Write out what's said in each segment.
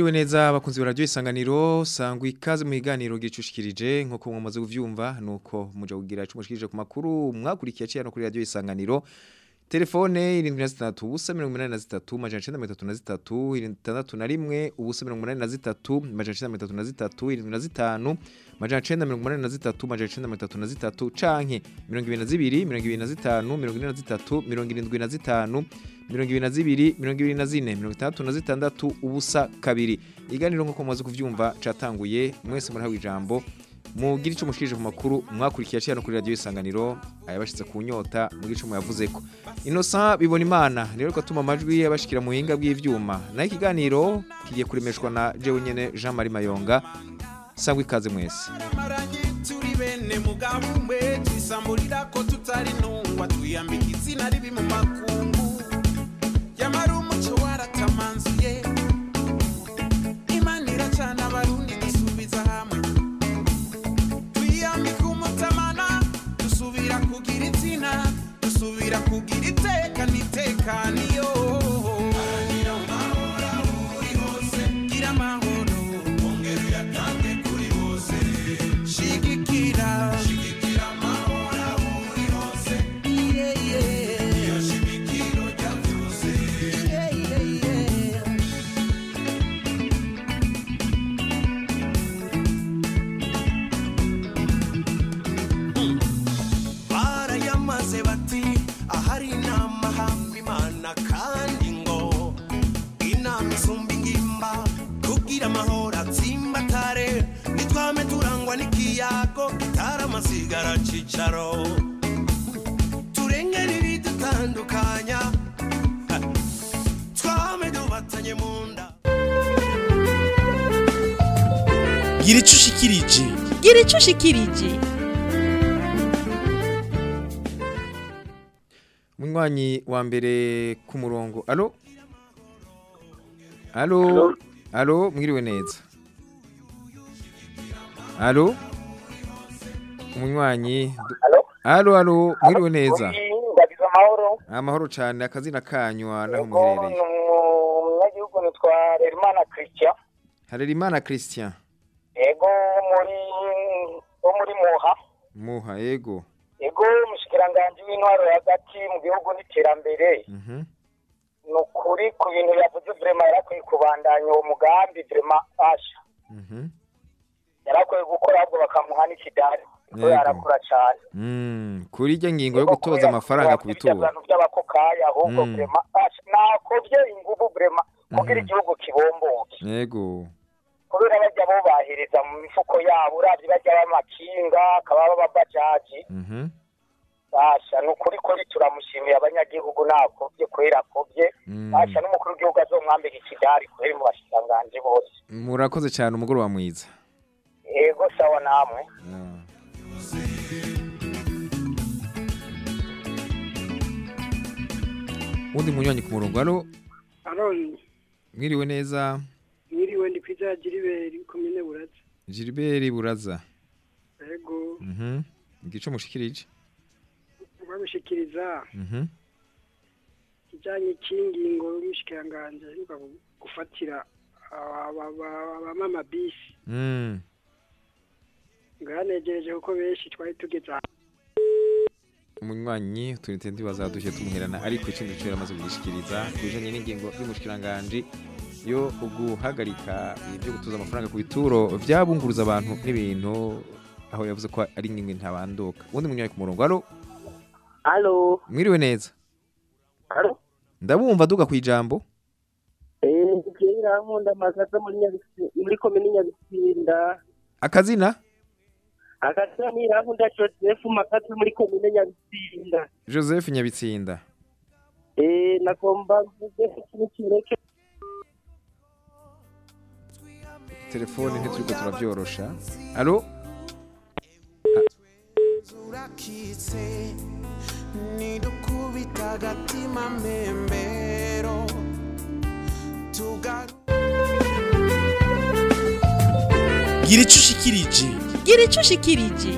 Mwiriwe neza abakunzi ba radio isanganiro sangwa ikaze mu biganiro gicushikirije nk'uko mwamaze kuvyumva nuko muja kugira ico mushikirije ku makuru mwakurikiye no kuri radio isanganiro. Telefone 73 ubusa 83 majana 933 irindatu na rimwe ubusa 83 majana 933 irindwi majana 983 majana 933 canke 22 25 23 75 mirongo ibiri na zibiri mirongo ibiri na zine mirongo itandatu na zitandatu ubusa kabiri. Iganiro nk'uko mumaze kuvyumva catanguye mwese murahawe ijambo. Mugira ico mushikirije ku makuru mwakurikiye no kuri radio isanganiro ayabashitse ku nyota mugira ico muyavuzeko Innocent bibona imana rero ko atuma amajwi yabashikira mu hinga bw'ivyuma. Naho ikiganiro kigiye kuremeshwa na jewe nyene Jean Marie Mayonga sangwa ikaze mwese. Mugabo umwe ko tutari izina ribi mu makungu dusubira kugira iteka n'itekaniyo amasigara cicaro turengera ibidutandukanya twame dubatanye mu nda gira ico ushikirije gira ico ushikirije Munywanyi wa mbere ku murongo. Alo? Alo? Alo, mwiriwe neza. Alo? Munywanyi. Alo, alo, mwiriwe neza. amahoro Amahoro cyane akazina kanywa naho Ego, muherereye. umunyagihugu nitwa Rerimana Christian Harerimana Christian. ego muri wo muri muha Muha yego. ego umushikiranganji w'intwaro hagati mu gihugu n'iterambere Mhm. ni ukuri ku bintu yavuze vrema yarakwiye kubandanya uwo mugambi vrema asha Mhm. yarakwiye gukora ahubwo bakamuha n'ikidari kuko Yego. yarakura cane Mm, kuri iryo ngingo yo gutoza amafaranga ku bituro. abantu by'abakokaya ahubwo Mm. vrema asha nakovye inguvu vrema kugira Mhm. igihugu kibomboke Yego. kubera bajya bobahereza mu mifuko yabo uravye bajya b'amakinga akaba b'ababajaji Mhm. basha ni ukuri kuri turamushimiye abanyagihugu nakobye kwera akobye Mm. basha n'umukuru w'igihugu azomwambika ikidari kweri mu bashikiranganji bose Murakoze cyane umugoroba mwiza. ego sawa namwe Undi munywanyi ku murongo. Aroni Mwiriwe neza. mwiriwe ndi kwiza jiriberi komine buraza Gilbert Buraza. ego Mhm. Igico mushikirije. bamushikiriza Mhm. kijanye cy'ingingo y'umushikiranganje aheruka gufatira abamama bisi Mm. ngaranegereje kuko benshi twari tugeze aha Umunywanyi turite ndibaza dushe tumuherana ariko ikindi cyo yaramaze kugishikiriza kubijanye n'ingingo y'umushikiranganje yo guhagarika ibyo gutuza amafaranga ku bituro byabunguruza abantu n'ibintu aho yavuze ko ari ingingo ntabanduka. Undi munywanyi ku murongo. Alo? Halo, Mwiriwe neza. halo. Ndabumva duga ku ijambo. Eh, ndikira nkunda makaza muri Nyabitsinda, muri komine Nyabitsinda. Akazina? Ni nkunda Joseph makaza muri komine Nyabitsinda. Joseph Nyabitsinda. Eh, nakomba mvuge ikintu kireke. Telefone ntituriko turabyorosha. Alo urakitse nidukubita agatima mbembero tugaru gira ico ushikirije. Gira ico ushikirije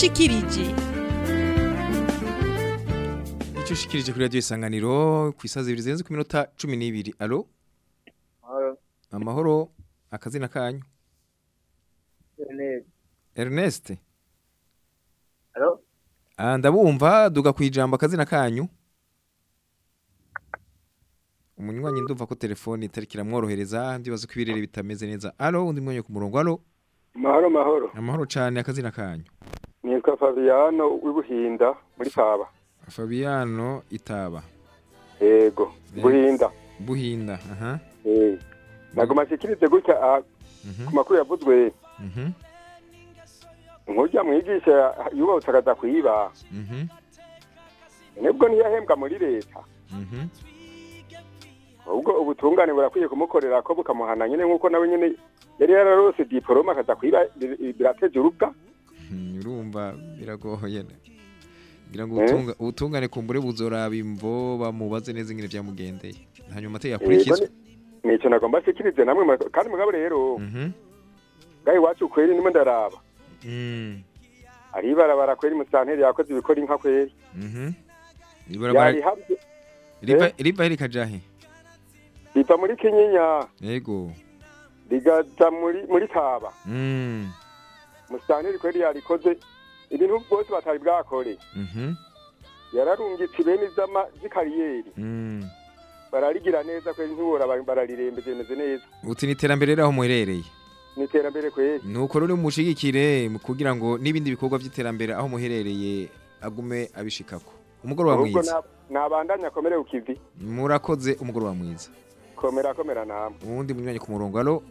ushikirije icyo ushikirije kuri radio isanganiro ku isazi ibiri zirenze ku minota cumi n'ibiri. Alo amahoro akazina kanyu. Ernest. Alo? Ah, ndabumva duga kwijambo akazina kanyu. Umunywanyi ndumva ko telefone itari kiramworohereza ndibaza ko ibirere bitameze neza. Alo undi mwanya ku murongo. Alo mahoro mahoro amahoro cyane akazina kanyu. Nitwa fabiano w'ibuhinda muri paba Fabiano Itaba yego buhinda Buhinda aha. Eh ntabwo mashikirize gutya ah, ku makuru yavuzwe. Mhm. Nkujya mwigisha yubatse akaza kwiba mhm. Nibwo ntiyahembwa muri leta. Mhm. Ubwo ubutungane burakwiye kumukorera ko bukamuhana nyine nk'uko nawe nyine yari yararose diporome akaza kwiba bi- birateje urubwa urumva biragoye. Ngira ngo Eh? ubutunga ubutungane kumbure buzoraba imvo bamubaze neza ingene byamugendeye hanyuma Yego, akurikizwe ni- ni cyo nagomba nshikirize namwe kandi mugabo rero mhm. Ngaho iwacu kweri ndimo ndaraba. Mm. Ari ibarabara kweri musanteri yakoze ibikora inka kweri. Mhm. Yarihabye riva riva rikajahe riva muri kinyinya. Yego. Rigaza muri muri taba. Musanteri kweri yarikoze. Ibintu bwose batari bwakore. Mhm. Yararungitse bene izama z'ikariyeri. Mm. Bararigira neza kweri ntibora bararirembeje bimeze neza. Uti ni iterambere rero aho muherereye. Ni iterambere kweri. Nuko rero mushigikire mu kugira ngo n'ibindi bikorwa by'iterambere aho muherereye agume abishikako. Umugoroba mwiza. na- nabandanya akomere ku kivi. Murakoze umugoroba mwiza. Komera komera namwe uwundi munywanyi ku murongo. Alo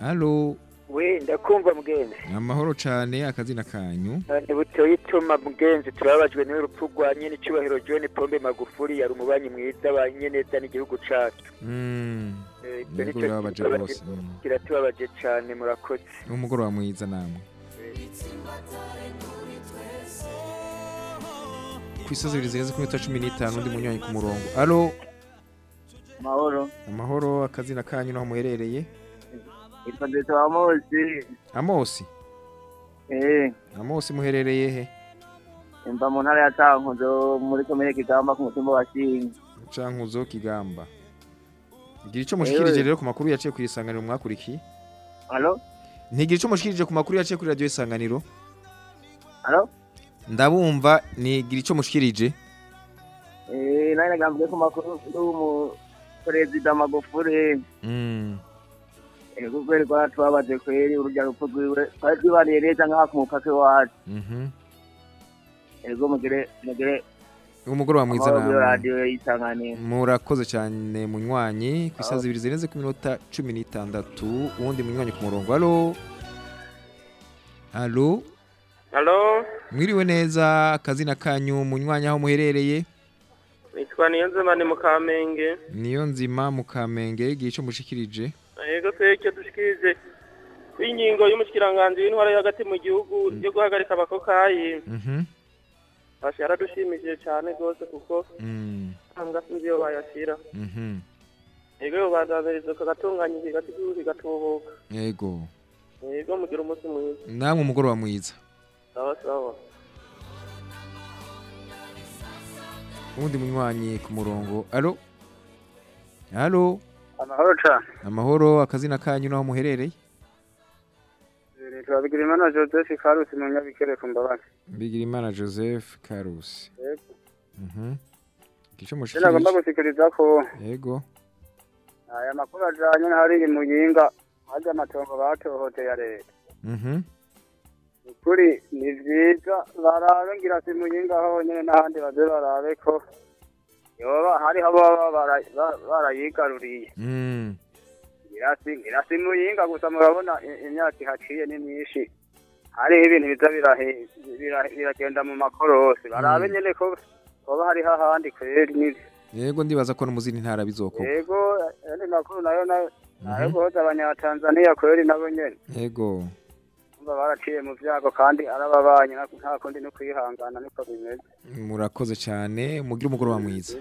alo we ndakumva mugenzi. Amahoro cane akazina kanyu. Ni butoye ituma mugenzi turababajwe n'urupfu rwa nyene icyubahiro john pombe magufuri yari umubanyi mwiza wa nyeneza n'igihugu cacu. Mm, Eh, icyo Yego ni cyo birababaje kitubabaje- rwose, mm. kiratubabaje cane murakoze. Umugoroba mwiza namwe. Ku isozi ibiri zirenze ku minota cumi n'itanu undi munywanyi ku murongo. Alo? Mahoro. amahoro akazina kanyu naho muherereye? Ndetse wa Mosi. amosi Eh, amosi muherereye he mba mu ntara ya Cankuzo muri komine Kigamba ku mutumba wa Shinga. cankuzo kigamba gira ico mushikirije rero ku makuru yaciye ku isanganiro mwakurikiye Halo? ntigira ico mushikirije ku makuru yaciye kuri radio isanganiro Halo? ndabumva nigira ico mushikirije Eh, nari nagambiye ku makuru y'umu Perezida Magufuli. mm. Kukweli kwa tubabaje kweli urujya rupfu rwiwe. Twari twibaniye neza nk'aha ku mupaka iwacu. mhm. Ego mugire mugire umugoroba mwiza namwe murakoze cyane munywanyi. Ku isazi ibiri zirenze ku minota cumi n'itandatu uwundi munywanyi ku murongo. Alo alo Halo, mwiriwe neza akazina kanyu munywanyi aho muherereye? Nitwa Niyonzima ni mu Kamenge. niyo nzima mu kamenge igihe ico mushikirije. Yego tweke dushikirije ingingo y'umushikiranganje w'intwara yo hagati mu gihugu yo guhagarika abakokayi. mhm yaradushimishije cyane rwose kuko Mm. usanga sinzi iyo bayashyira Mhm. yego yobandaniriza kagatunganya ikigati cy'igihugu kigatubuka Yego. yego mugira umunsi mwiza Namwe umugoroba mwiza. sawa sawa Ubundi munywanyi ku murongo. Alo. Alo. Amahoro cane Amahoro akazina kanyu naho muherereye? turabigira imana joseph karusi mu nyabikere ku mbabazi Bigirimana Joseph Karusi. yego Mhm. Nagomba mushikirije. gusikiriza ko Yego. aya makuru ajanye n'ahari imuyinga harya amatongo batohote ya leta Mhm. ukuri ni vyiza barabe ngira si muyinga honyene n'ahandi baze barabe ko hariho baba bara- ba- barayigaruriye Mm. ngira si ngira si muyinga gusa murabona imyaka ihaciye ni myinshi hariho ibintu biza biragenda mu makorosi barabe nyene ko hoba hariho ahandi kweri n'ivyo Yego ndibaza ko no mu zindi ntara bizokorwa. yego na yo na yo na yo guhoza abanyatanzaniya kweri nabo nyene Yego. Umva baraciye mu vyago kandi arababanyi nta nta kundi no kwihangana niko bimeze. Murakoze cyane mugira umugoroba mwiza.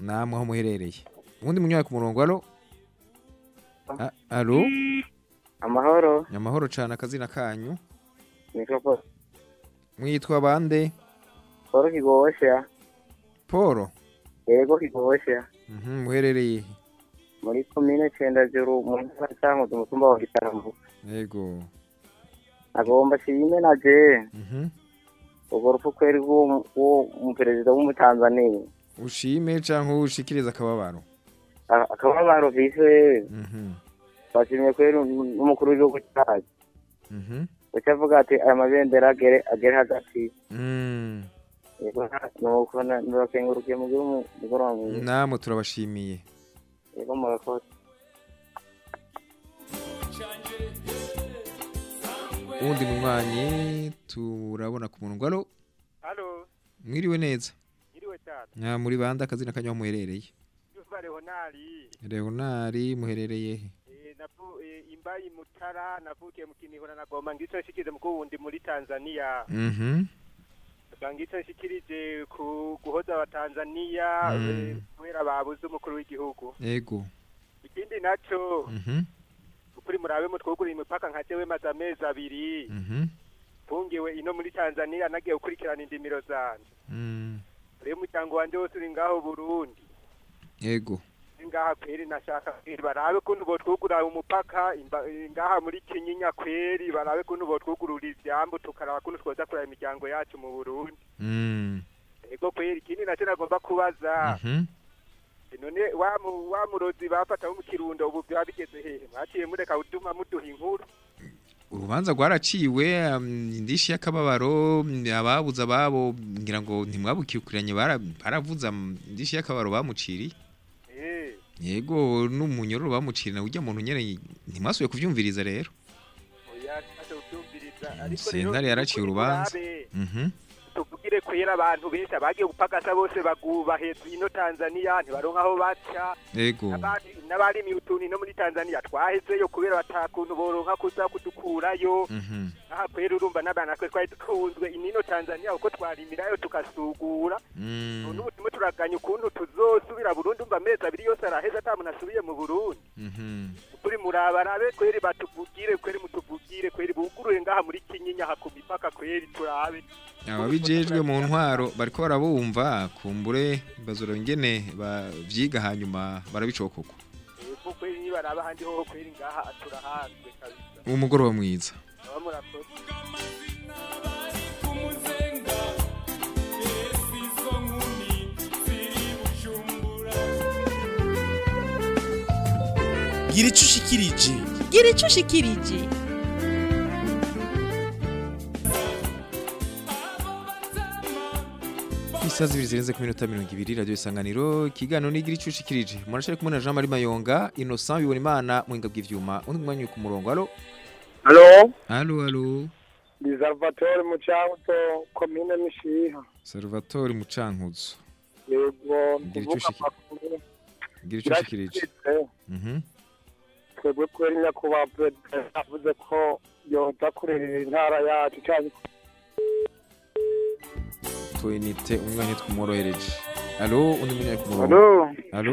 namwe aho muherereye. Ubundi munywaye ku murongo alo? A- alo? Amahoro. Amahoro cyane akazina kanyu. Mwitwa bande? Paul Kigosha. Paul? Yego Kigosha. Mhm, muherereye he? muri komine Cendajuru mu ntara cankuzo umutumba wa Gitambu yego agomba shime na je Mhm. urwo rupfu kweri rw'umuperezida w'umutanzaniya ushime canke ushikiriza akababaro? Akababaro vise Mhm, bashimye kweri n'umukuru w'igihugu cyacu mhm, uca avuga ati aya mabendera agere agere hagati. Mm. nuko ndabakengurukiye mu gihugu mugoroba mwiza namwe turabashimiye. Yego murakoze uwundi munywanyi turabona ku murongo alo mwiriwe neza? Nka muri bande akazina kanyu aho muherereye? Leonari, muherereye he? Eh, eh, imbayi mutara navukiye mu Kinihura nagomba ngico nshikirize mu kuwundi muri Tanzania. Mhm, Ngico nshikirije ku guhoza abatanzania Mm. eh, kubera babuze umukuru w'igihugu. yego Ikindi naco Mhm, ukuri murabe mutwugurira imipaka nka jewe maze amezi abiri mhm, tungiwe ino muri Tanzania nagiye gukurikirana indimiro zanje. mm. Rero umuryango wanje wose uri ngaho Burundi. yego ngaha kweri nashaka kweri barabe kuntu botwugura umupaka ngaha muri kinyinya kweri barabe kuntu botwugurura ivyambu tukaraba kuntu twoza kuraba imiryango yacu mu Burundi Mm, ego kweri ikindi naco nagomba kubaza mhm. None wa mu- wa murozi bafata mu kirundo ubu byaba bigeze hehe? Mwaciye mureka utuma muduha inkuru. Urubanza rwaraciwe um, indishi y'akababaro ababuze ababo ngira ngo ntimwabukiranye bara- baravuza mm, indishi y'akababaro bamuciriye. Yego n'umunyororo bamuciriye na ujya muntu nyene ntimwasubiye kuvyumviriza rero. Sentare yaraciye urubanza. Tuvugire kwera abantu benshi abagiye gupagasa bose bagubaheza. Ino Tanzania ntibaronka aho baca. Yego. N'abari miutuni no muri Tanzania twahezeyo kubera batakuntu boronka kuza kudukurayo. Mhm, aha kwera urumva n'abana twe twari dukunzwe inino Tanzania uko twarimirayo tukasugura mm, none ubu turimo turaganya ukuntu tuzosubira Burundi umva amezi abiri yose araheze ata muntu asubiye mu Burundi. Kuri murabarabe kweri batuvugire kweri mutuvugire kweri bugurure ngaha muri Kinyinya ku mipaka kweri turabe. Ababijejwe mu ntwaro bariko barabumva kumbure bazura ingene bavyiga hanyuma barabicokogwa ego kweri nibaraba ahandi hoho kweri ngaha turahanzwe kabisa. Umugoroba mwiza. Gira ico ushikirije gira ico ushikirije isaha zibiri zirenze ku minota mirongo ibiri radiyo isanganiro ikiganiro nigira ico ushikirije murashari kumwe na Jean Marie Mayonga Innocent bibona imana muhinga bw'ivyuma. Undi mwanya uri ku murongo alo Halo, alo alo ndi Salvatore Mucankuzo, komine Mishiha. Salvatore Mucankuzo Yego, Gira ico kuvuga ushiki- amakuru. gira ico ushikirije Twebwe kweri nyakubahwa perezida yavuze ko yoza kurerera intara yacu cyangwa utuyinite umwanya twumworohereje alo undi munyanya ku murongo? Alo. alo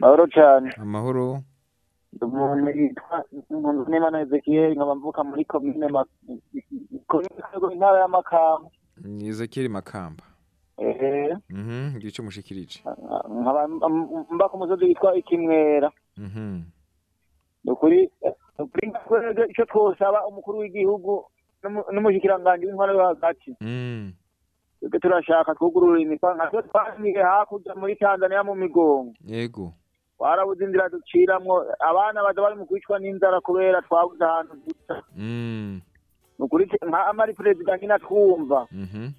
mahoro cyane. Amahoro. Umuntu yitwa umuntu n'imana ezekiyeli nkaba mvuka muri komine intara y'amakamba ni Ezekiel Makamba. Ehe mhm ico mushikirije. Nkaba m- mba ku musozi witwa ikimwera. Mhm. Ni ukuri ni icyo twosaba umukuru w'igihugu n'umu- n'umushikiranganji w'intwaro yo hagati mm. Twebwe turashaka twugurura imipaka nka twe twaniye hakurya muri tanzania mu migongo. Yego. Twarabuze inzira duciramwo abana baza bari mu kwicwa n'inzara kubera twabuze ahantu duca. Mm. Ni ukuri nka amari perezida nyine atwumva mhm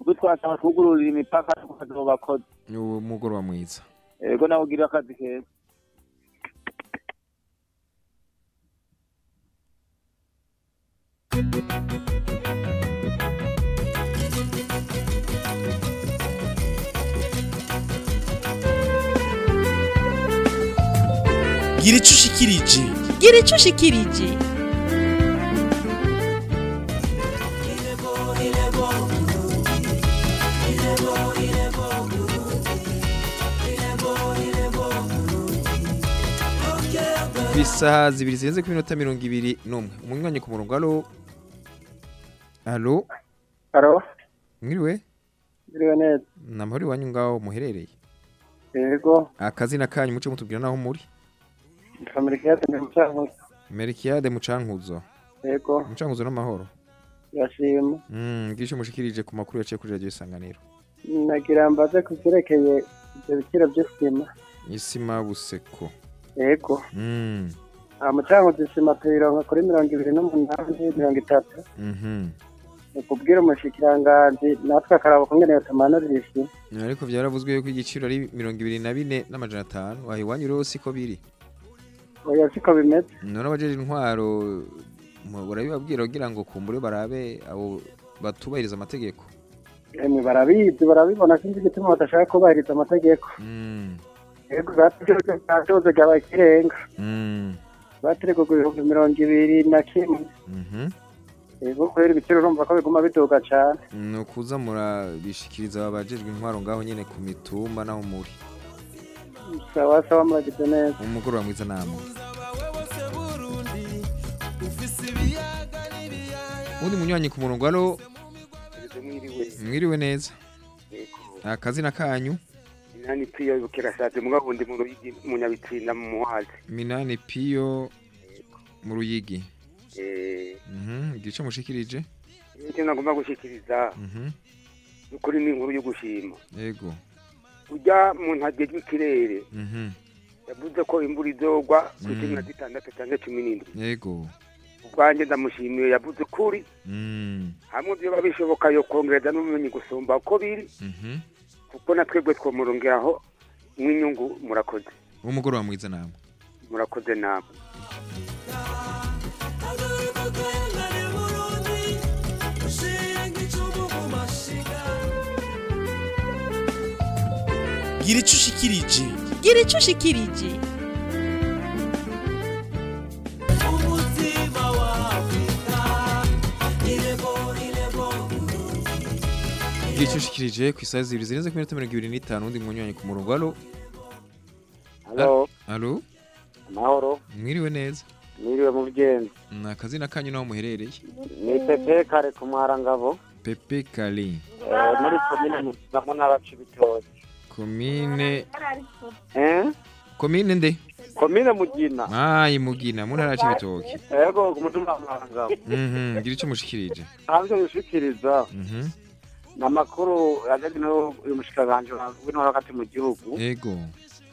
ubwo twasaba twugururira imipaka tukazobakoze. Uwo mugoroba mwiza. Yego nawe ugirira akazi keza. Gira icyo ushikirije. Gira icyo ushikirije. Bisaha zibiri zirenze ku minota mirongo ibiri n'umwe. Umwanya ku murongo alo alo Alo, mwiriwe? Mwiriwe neza. namahoro iwanyu ngaho muherereye? Yego, akazina kanyu muce mutubwira naho muri Amerikiyate ni mucankuzo. Merikiade mucankuzo Yego, mucankuzo n'amahoro yashima. mm ngira ico mushikirije ku makuru yaciye kuri radio isanganiro Nagira mbaze ku vyerekeye ivyo biciro vy'isima. isima buseko Yego, mm aha mucankuzo isima tuyironka kuri mirongo ibiri n'umunani, mirongo itatu. mhm Ni kubwira umushikiranganji natwe akaraba kungene yotumanurira isima. ariko vyaravuzwe yuko igiciro ari mirongo ibiri na bine n'amajana atanu aho iwanyu rero siko biri Oya siko bimeze. none abajeje intwaro barabibabwira kugira ngo kumbure barabe abo batubahiriza amategeko Emwe barabizi barabibona sinzi igituma badashaka kubahiriza amategeko. Yego, bwatoze bwabaye ikirenga. mm Batereko ku bihumbi mirongo ibiri na kimwe. Yego, kubera ibiciro urumva ko biguma biduga cane. ni ukuza murabishikiriza abajejwe intwaro ngaho nyene ku mitumba naho muri Sawa sawa muragize neza. umugoroba mwiza namwe undi munywanyi ku murongo alo? Mwiriwe neza akazina kanyu inani piyo bukirashatse mugabo ndi mu ruyigi mu nyabitsinda mu muhazi minani piyo mu ruyigi eh mhm. Igice mushikirije? Icyo nagomba gushikiriza mhm. Ukuri ni inkuru yo gushima yego ujya mu ntagejwe ikirere mhm. Yavuze ko imvura izogwa ku Mm. cumi na zitandatu cyangwa cumi n'indwi. Yego. Ubwanjye ndamushimiye yavuze ukuri. Mm hamwe byoba bishoboka yo kongereza n'ubumenyi gusumba uko biri. Mhm. Kuko na twebwe twomurongeraho nk'inyungu murakoze. Umugoroba mwiza namwe. Murakoze namwe. Gira ico ushikirije gira ico ushikirije igice ushikirije ku isaha zibiri zirenze ku minota mirongo ibiri n'itanu undi munywanyi ku murongo. Alo alo amahoro. mwiriwe neza? Niriwe mu bugendo. ni akazina kanyu naho muherereye? Ni Pepe Kare ku Mwarangabo. pepe kali Eh, muri komine mu ntara Cibitoke. Komine Eh? komine nde Komine Mugina. ayi mugina mu ntara y'ibitoki Yego ku mutumba wa Mwarangabo. mhm gira ico mushikirije Ntabyo bishikiriza. mhm Ni amakuru yageze no uyu mushikiranganje w'intwaro hagati mu gihugu. yego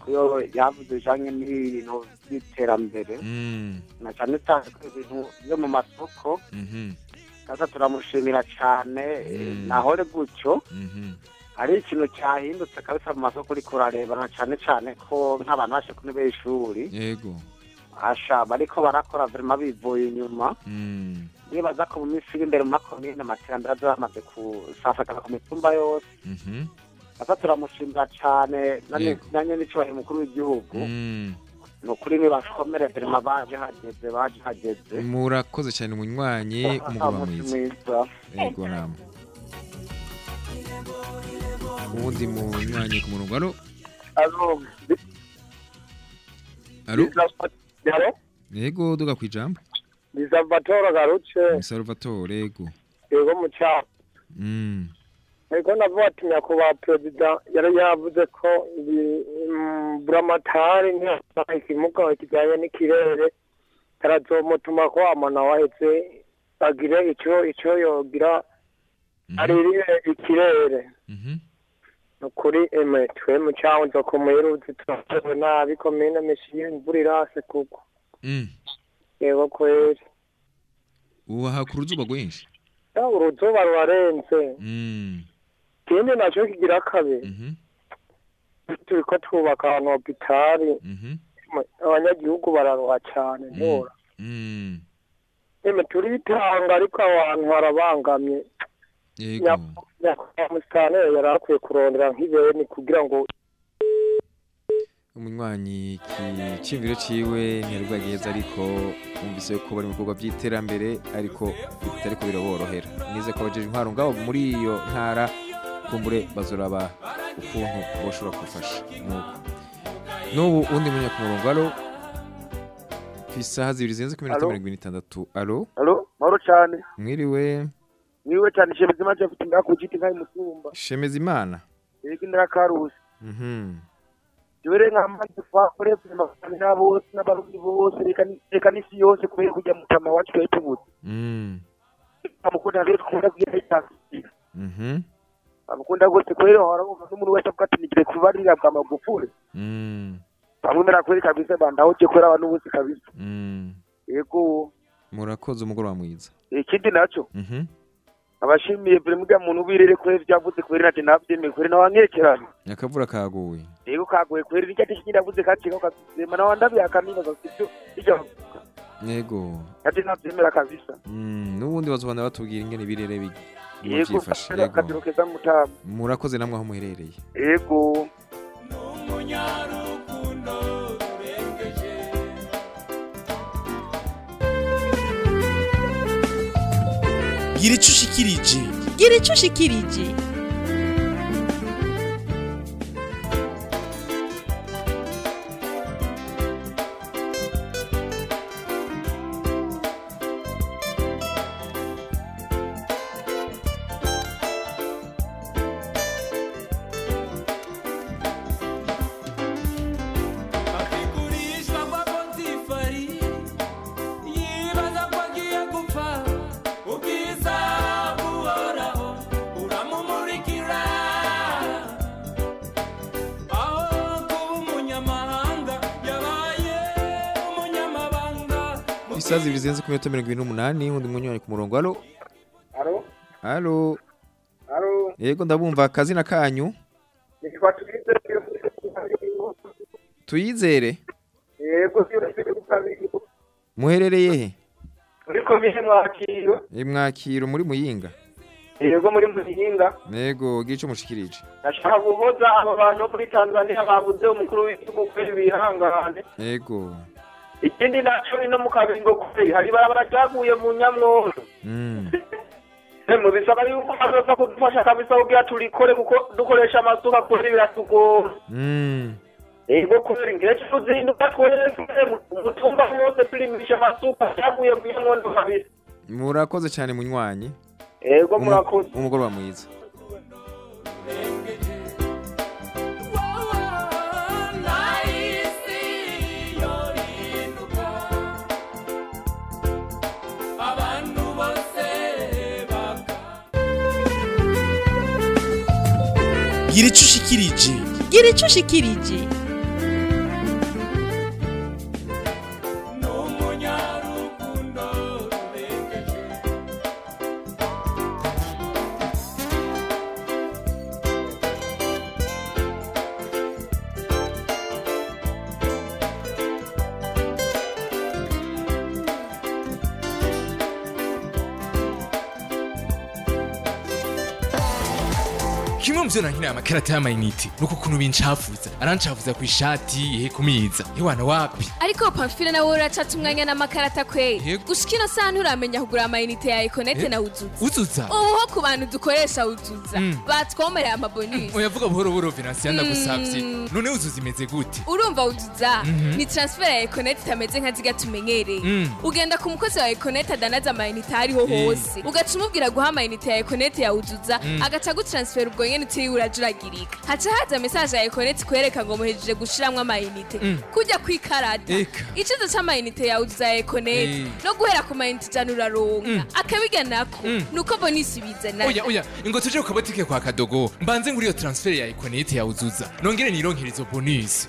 Kuyo yavuze bijanye n'ibintu by'iterambere. mm Na cyane cyane ko ibintu byo mu masoko. mhm Sasa turamushimira cyane Mm. nahore gutyo. Hari ikintu cyahindutse kabisa mu masoko uriko urareba na cyane cyane ko nk'abantu bashe kuri b'ishuri yego. Asha bariko barakora vrema bivuye inyuma. Mm nibaza ko mu minsi iri imbere mu makomine amaterambere azoba yamaze kusafagana ku mitumba yose. Mhm. Asa turamushimira cyane nanye n'icyubahiro umukuru w'igihugu. Mm ni ukuri nibakomere vrema baje hageze baje hageze. Murakoze cyane munywanyi umugoroba umunsi mwiza. mwiza. Yego namwe uwundi munywanyi ku murongo alo alo? yego duga kwijambo ni salvatore garutse ni Salvatore yego. Yego mu cyaro mm. Ariko navuga ati nyakubahwa perezida yari yavuze ko mm, buramatari ntiyasanga ikimuga kijyanye n'ikirere. Tarazomutuma ko amana wahetse agire icyo icyo yogira aririre ikirere. Ni ukuri eme twe mu cyaho nzo kumuyiruzi turatewe nabi komine mishiye imvura irase kuko mm. Yego kweri. Uha ku ruzuba rwinshi? Uruzuba rurarenze mm. Ikindi na cyo kigira kabiri turi ko twubaka ahantu hopitari abanyagihugu bararuha cyane ntora mm. Eme turitanga ariko aho hantu harabangamye. Musitanteri yari akwiye kurondera nk'ibeni kugira ngo umunywanyi ikicimviro ciwe ntirwageza ariko bumvise ko bari mu bikorwa by'iterambere ariko bitariko biraborohera. Nize ko abajeje intwaro ngabo muri iyo ntara kumbure bazoraba ukuntu boshobora gufasha nuko. N'ubu undi munya ku murongo alo? Ku isaha zibiri zirenze ku minota mirongo ine n'itandatu. Alo? Alo, mahoro cyane. mwiriwe. Niwe cyane shemeze maje afite ngaku giti nkai mutumba. shemeza imana Yego ndara karusi. mhm Jwere nk'amazi twakore kumakana na bose n'abarundi bose reka ni- reka n'isi yose kubera kujya mu tama wacu twari tubuze. mm Amukunda rero tukunda kugira itasi. mhm Amukunda gose kubera harabumva n'umuntu wese avuga ati nigire kubarira bwa magufuri. mm Bamwe ndarakweri kabisa bandahoje kubera abantu bose kabisa. mm Yego. murakoze umugoroba mwiza Ikindi naco mhm abashimiye buri mbwa muntu birere kubera byavuze kubera ati nabyemeye kubera nawankekeranye. akavura kaguye. Yego kagoye kweri ni cyo ati kindi avuze kacika ukasema na wandabi akanibaza sibyo? Icyo? Yego. Ati nabyemera kabisa. Mm, n'ubundi bazobanza batubwira ingene birere bi- yego byifashe kabisa yego. akadiro keza mutamu murakoze namwe aho muherereye. Yego. Gira icyo ushikirije gira icyo ushikirije zirenze ku minota mirongo ibiri n'umunani undi munywanyi ku murongo. Alo? Alo? Alo? Alo? Yego ndabumva. Akazina kanyu? Tuyizere? Yego muherereye he? Muri komine mwakiro. Mwakiro muri muyinga. Yego muri muhinga yego gira icyo mushikirije. Nashaka guhoza abo bantu muri tanzania babuze umukuru w'igihugu kweri bihangane. Yego. Ikindi naco ino mu kabingo kweri hari ibarabara ryaguye mu nyamwondo Mm. mu bisaba yuko bazoza kudufasha kabisa kugira turikore kuko dukoresha amasuka kweri biratugora Mm. yego kubera ingire tuzinduka twese umutumba wose turimisha amasuka ryaguye mu nyamwondo kabisa. Murakoze cyane munywanyi. Umu- murakoze. umugoroba mwiza. Gira icyo ushikirije gira icyo ushikirije kimwe mu byo nankeneye amakarata y'amayinite ni uko ukuntu bincafuza arancafuza ku ishati ihe kumiza hewana wapi? Ariko pamfile nawe uracata umwanya n'amakarata kweri. Gushika ino saha nturamenya kugura amayinite ya ekonete na uzuza. Uzuza? Ubu ho ku bantu dukoresha uzuza. Batwomereye amabonisi. Oyavuga buhoro buhoro ndagusavye Mm. none uzuza imeze gute? Urumva uzuza? Mhm. ni transfer ya ekonete itameze nka ziga tumenyereye. Mm. ugenda ku mukozi wa ekonete adanaza amayinite ariho Eh. hose. Ugaca umubwira guha amayinite ya ekonete ya uzuza Mm. agaca agutransfera ubwo nyene utiriwe urajuragirika haca haza mesaje ya ekonete ikwereka ngo muhejeje gushiramwo amayinite Mm. kujya kwikarada Eka. icizo c'amayinite ya uzuza ya ekonete Eh. no guhera ku mayinite ijana uraronka Mm. akabiga nako Mm. nuko bonisi bizana oya oya ingo tuje ku kabotike kwa kadogo mbanze nguri iyo transfer ya ekonete ya uzuza nongere nironkere izo bonus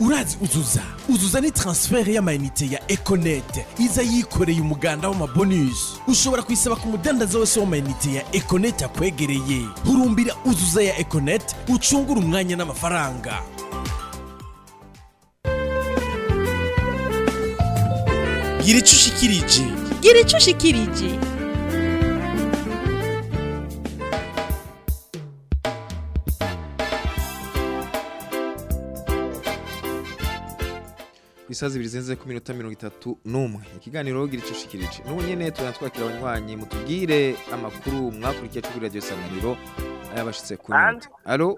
urazi uzuza. Uzuza ni transfert y'amayinite ya econet. Iza yikoreye umuganda w'amabonus ushobora kuyisaba ku mudandaza wese w'amayinite ya econet akwegereye. Hurumbira uzuza ya econet ucungura umwanya n'amafaranga. Gira icyo ushikirije gira icyo ushikirije Isazi ibiri zenze ku minota mirongo itatu n'umwe. Ikiganiro gira icyo ushikirije n'ubu nyene turatwakira abanywanyi mutubwire amakuru mwakurikiye kuri radio isanganiro ayabashitse ku nyota alo?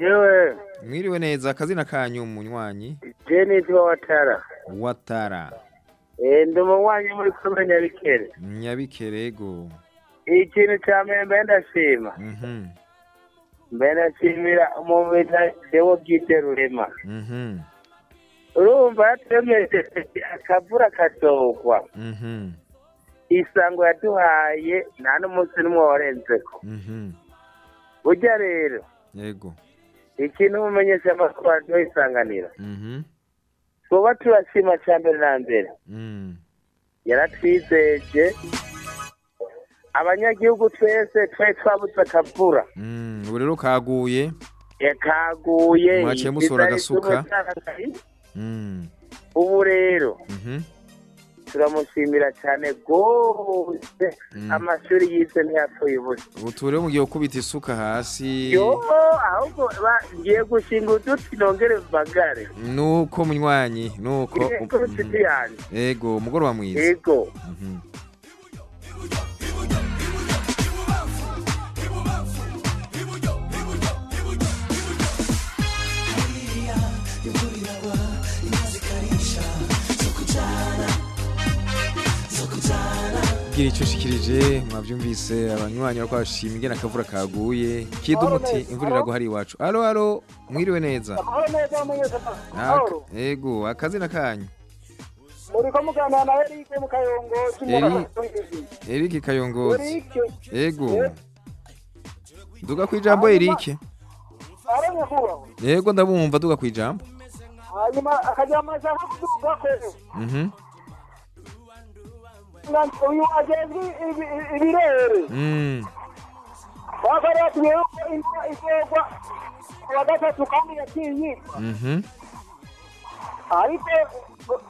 Yewe. Mwiriwe neza akazina kanyu munywanyi? Je nitwa watara. Watara. Eh, ndi umunywanyi muri komine nyabikere. Nyabikerego ikintu ca mbere mbe ndashima. Mhm. Mbe ndashimira umuntu bita dewo bwite rurema. Mhm. Urumva yaturemeshe akavura katogwa mhm. Isango yaduhaye nta n'umunsi n'umwe warenzeko. Mhm. Burya rero yego. ikintu mumenyesha amakuru radiyo isanganiro. Mhm. Twoba turashima ca mbere na mbere. Mm. Yaratwizeje abanyagihugu twese twari twabuze akavura. Mm. Ubu rero kaguye. Yakaguye Mwaciye izari agasuka. Mm. Ubu rero mhm turamushimira cyane rwose. Mm. amashuri yize ntiyapfuye ubusa. Ubu tu rero mugiye gukubita isuka hasi. Ahubwo ngiye gushinga uduti nongere mbagare. Nuko munywanyi nuko Yego, ego umugoroba mwiza. Yego Mhm. gira icyo ushikirije mwabyumvise abanywanyi bariko bashima ingene akavura kaguye. Kida umuti imvura iragwa hari iwacu. Alo alo mwiriwe neza. Amahoro neza mumenyesha Aka- amahoro ego akazina kanyu. Muri ko muganira na erike mu kayongo Eri- Eric Kayongozi erike ego. Duga kwijambo Eric. Aranya kubaho yego ndabumva duga kwijambo hanyuma akagira amashaka kuduga ko mhm. Uyu agezwe ibi- ibi- ibirere mm bakaba yatuye ko imvura izogwa ku wa gatatu kandi yaciye yitwa mhm ariko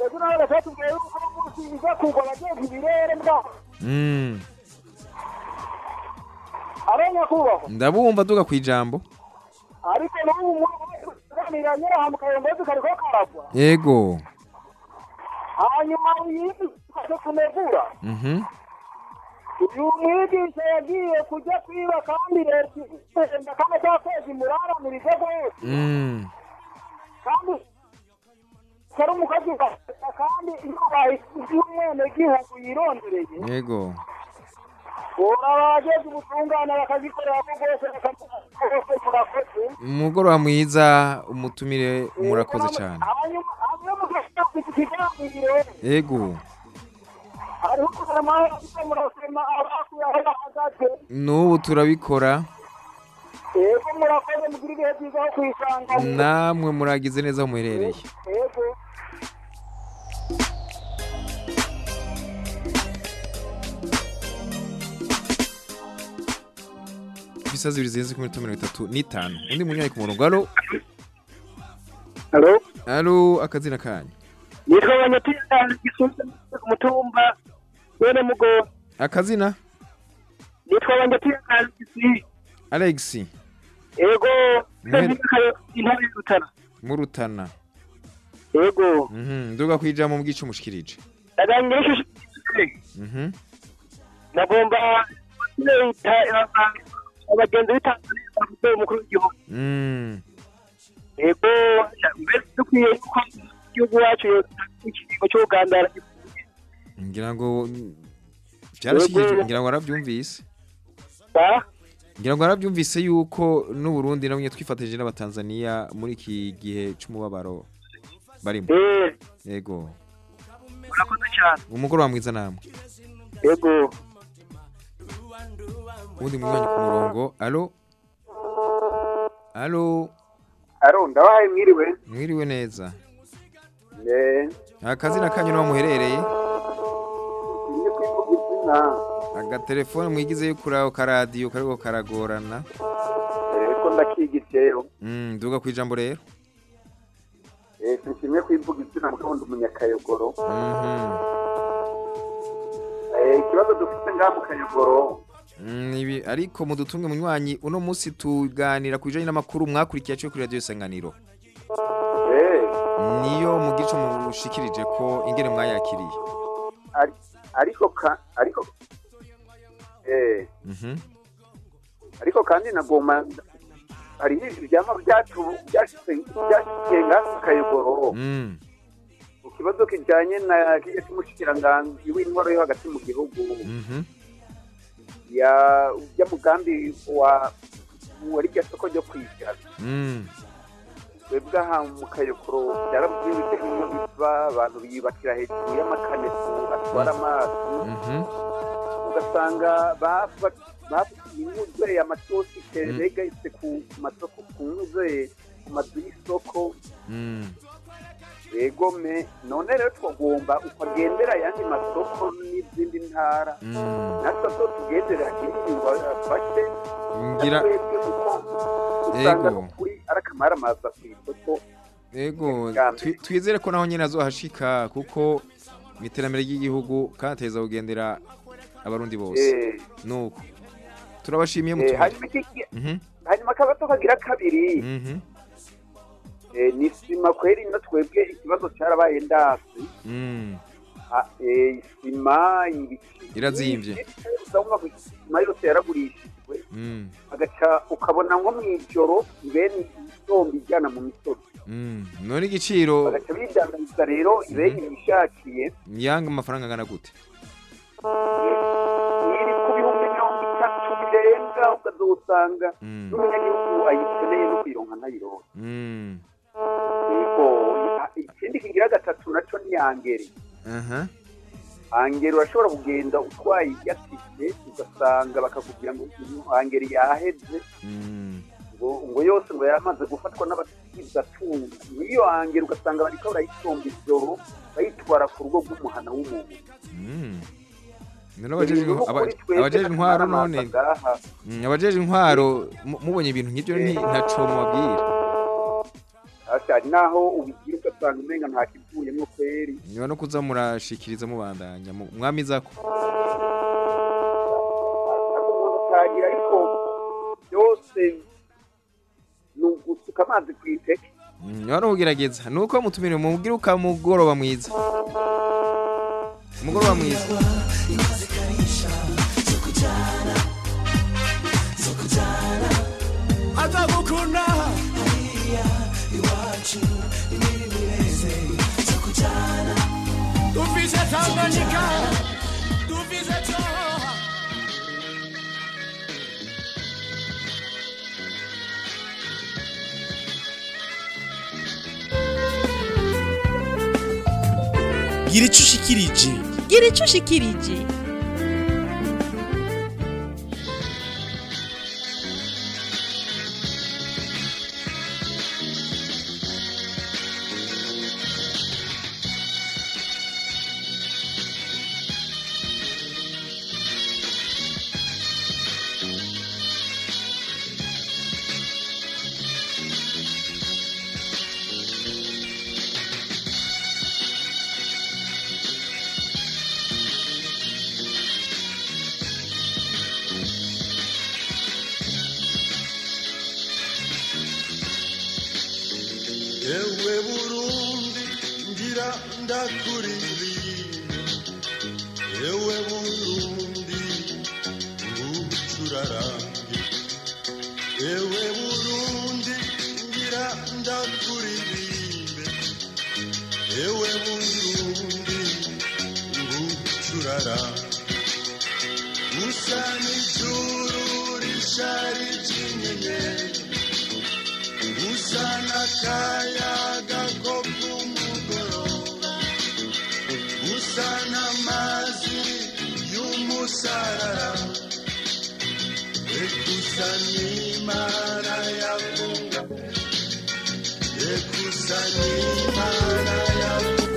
ejo nawe gatatumbwiye yuko uno munsi iza kugwa abageze ibirere bwabo mm aranya kubaho ndabumva duga kwijambo ariko n'ubu muri kuganira nyiraha mu kayongozi kariko karagwa yego hanyuma uyindi aje kunegura uyu mwigisha yagiye kujya kwiba kandi leta igenda kandi atakwezi muraramirize rwose mm. Kandi kari umukozi kandi iyo y'umwenegihugu yirondereye yego urabageze ubutungane bakazikorera ko rwose bakamukoze murakoze umugoroba mwiza umutumire murakoze cyane. yego. N'ubu turabikora. Yego murakoze mugira ibihe byiza aho kwisanganya namwe muragize neza aho muherereye yego. Ibisazi bibiri zirenze ku minota mirongo itatu n'itanu. Undi munywanyi ku murongo alo Alo? alo akazina kanyu. Nitwa abanyatiyani gisunze ku mutumba bene mugo. Akazina? Nitwa abanyatiyani gisi Alex Ego. Intare y'Rutana. murutana. Ego. Mhm. Nduga kwijamo mu gice umushikirije Agangisha Mhm. Nagomba leta abagenzi b'Itanzania bafite umukuru w'igihugu. Mm. Ego mbese dukwiye yuko igihugu wacu ikiringo cyo kugandara ngira ngo byarashikije Yego. ngira ngo arabyumvise ba? Ngira ngo arabyumvise yuko n'u Burundi nabonye twifatije n'abatanzania muri iki gihe c'umubabaro barimo. Eh. Yego. Urakoze cyane. Umugoroba mwiza namwe. Ego. Ubundi mwanya ku murongo. Alo alo aro ndabahaye mwiriwe. Mwiriwe neza. Ne akazina kanyu naho muherereye? Agatelefone mwigizeyo kuri ako karadiyo kariko karagorana. Ariko ndakigiteyo Mm, nduga ku ijambo rero. Eh sinshimye kwivuga izina mugabo ndi umunyakayogoro Mhm. eh ikibazo dufite ngaha mu kayogoro. Ariko mudutunge munywanyi uno munsi tuganira ku bijanye n'amakuru mwakurikiye aciye kuri radio isanganiro eh niyo mu gice mushikirije ko ingene mwayakiriye ari- ariko ariko eh Mhm. ariko kandi nagoma hari ibyama byacu byashyize mu kayogoro Mm. ku kibazo kijyanye na kijya cy'umushikiranganji w'intwaro yo hagati mu gihugu Mhm. Ya mugambi wa wari rya soko ryo kwishyura Mm. twebwe aha mu kayokoro byarabyibuze nk'iyo biva abantu biyubakira hejuru y'amakanefu atwara amazi Mhm. ugasanga bafa- bafite inyuze amatosike Mm. ku masoko ku nyuze ku mazu y'isoko Mm. Begome none rero twagomba ukagendera ayandi masoko n'izindi ntara Mm. natwe zo tugendera ingingo afashe ngira usanga kuri ari akamaramaza ku isoko Ego twi- twizere ko naho nyene azohashika kuko mu iterambere ry'igihugu kandi ateza kugendera abarundi bose Eh. nuko turabashimiye Eh, mutumire hanyuma Mhm. akabazo kagira kabiri Mhm. Ni sima kweri no twebwe ikibazo cyarabaye ndasi Mm. Ah, eh, isima ibiki Irazimvye. usanga isima yose yaragurishijwe Mm. agaca ukabona nko mu ijoro bene isombe ijyana mu misozi Mm. none igiciro bagaca bidandariza rero ibene bishakiye yanga amafaranga angana gute iri ku bihumbi mirongo itatu birenga ukazosanga n'umunyagihugu ayikeneye no kuyironka ntayironka. Yego ikindi kigira gatatu naco ni yangere Aha. angeri urashobora kugenda utwaye iyatike ugasanga bakakubwira ngo angeri yaheze Mm. ngo yose ngo yaramaze gufatwa n'abasiza tunga niyo angeri ugasanga bariko barayisomba ijoro bayitwara ku rugo rw'umuhana w'umuntu Mm. abajeje intwaro none. Mm, abajeje intwaro mu- mubonye ibintu nk'ibyo nti- ntaco mubabwira hari naho ubigira ugasanga umenga nta kivuyemwo kweri. Niba no kuza murashikiriza mubandanya mu- mwamizako utagira ariko byose ni ugusuka amazi ku iteke. Mm, niba no kugerageza. Nuko mutumire mubwire ukamugoroba mwiza. Umugoroba mwiza. Azagukunda. iwacu zo kujyana dufise tanganyika dufise cyoha gira icyo ushikirije gira icyo ngucurarange usa n'ijuru risharije inyenyeri usa n'akayaga ko ku mugoroba usa n'amazi y'umusarara ekusa n'imana yakunga ekusa n'imana yakunga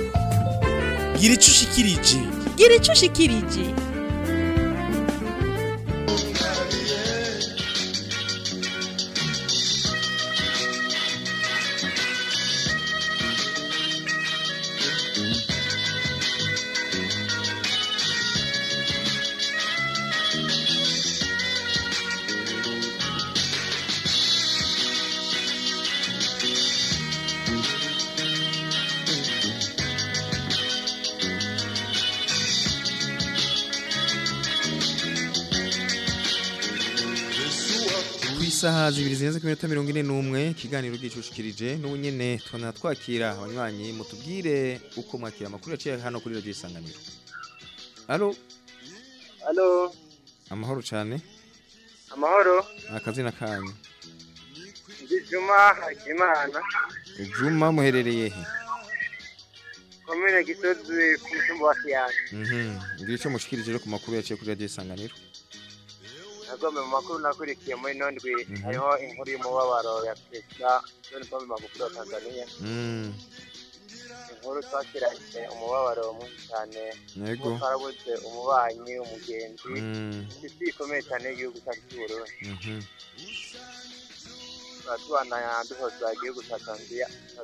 gira ico ushikirije. Gira ico ushikirije isaha zibiri zirenze ku minota mirongo ine n'umwe ikiganiro gicushikirije n'ubu nyene tubona twakira abanywanyi mutubwire uko mwakira amakuru yaciye hano kuri radiyo isanganiro. Alo Halo, amahoro cyane amahoro. akazina kanyu? Juma Hakimana, juma muherereye he? Komine Gisozi ku mutumba wa Kiyanja. Mhm. ngira icyo mushikirije ku makuru yaciye kuri radiyo isanganiro? Nagombe mu makuru nakurikiye muri ino ndwi Mhm. hariho inkuru y'umubabaro ya Perezida John Pombe Magufuli wa Tanzania. Mm. Inkuru twakiranye umubabaro mwinshi cyane. Yego. Twarabuze umubanyi, umugenzi. Mm. Isi ikomeye cyane y'igihugu cyacu cy'Uburundi. Mhm. Turatubana duhoza igihugu cya